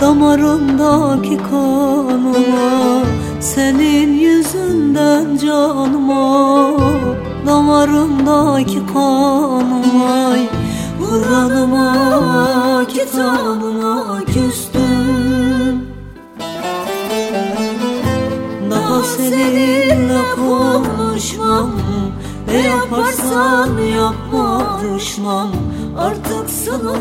Damarımdaki kanıma Senin yüzünden canıma Damarımdaki kanıma Kur'an'ıma kitabıma küstüm. Daha seninle konuşmam Ne yaparsan yapma düşmem Artık sana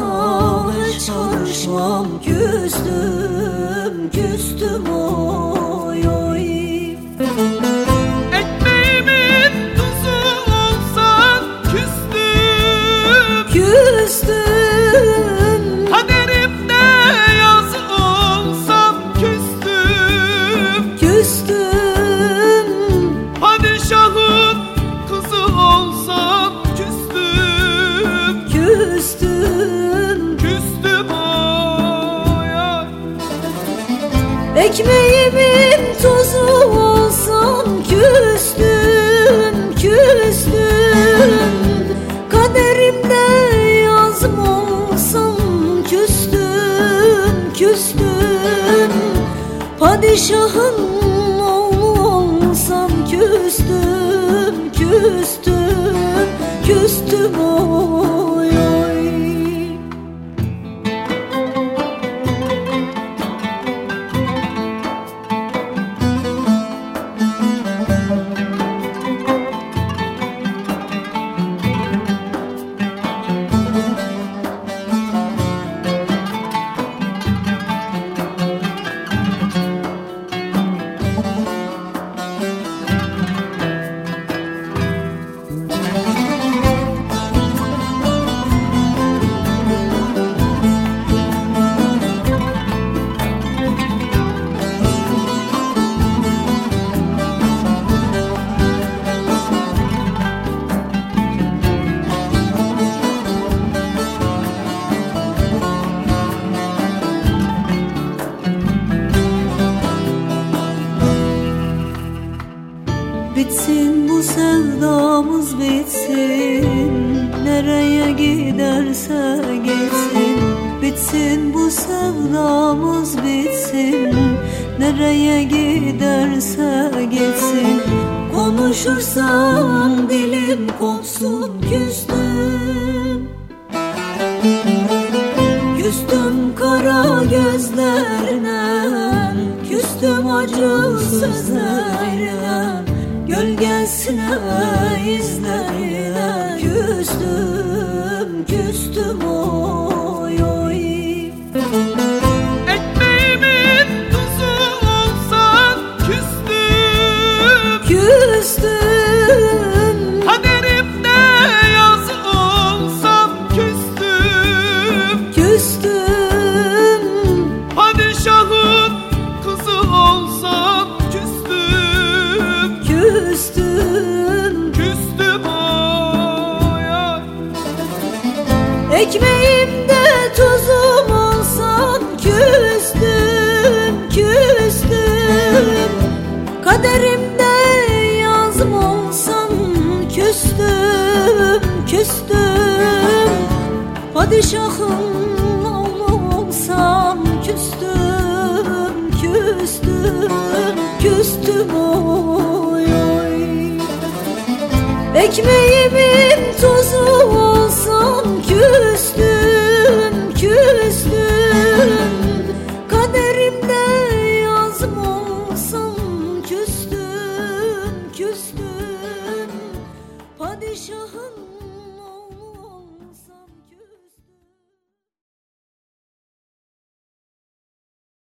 hiç çalışmam. Küstüm, küstüm oy oy. Ekmeğimin tuzu olsan küstüm. Küstüm, ekmeğimin tozu olsan Küstüm, küstüm Kaderimde yazım olsam Küstüm, küstüm Padişahın oğlu olsam küstüm, küstüm Bitsin bu sevdamız bitsin. Nereye giderse gitsin Bitsin bu sevdamız bitsin. Nereye giderse gitsin. Konuşursam dilim kopsun küstüm. Küstüm kara gözlerine Küstüm acı sözlerine Gölgesine izlerine Küstüm, küstüm oy oy. Ekmeğimin tuzu olsan küstüm. Küstüm, Kaderimde yazı olsam küstüm. Küstüm. Padişahın kızı olsam ekmeğimde tuzum olsan Küstüm, küstüm. Kaderimde yazım olsan Küstüm, küstüm. Padişahın oğlu olsam Küstüm, küstüm, küstüm oy oy. Ekmeğimin tozu Kaderimde yazım olsam küstüm, küstüm. Padişahın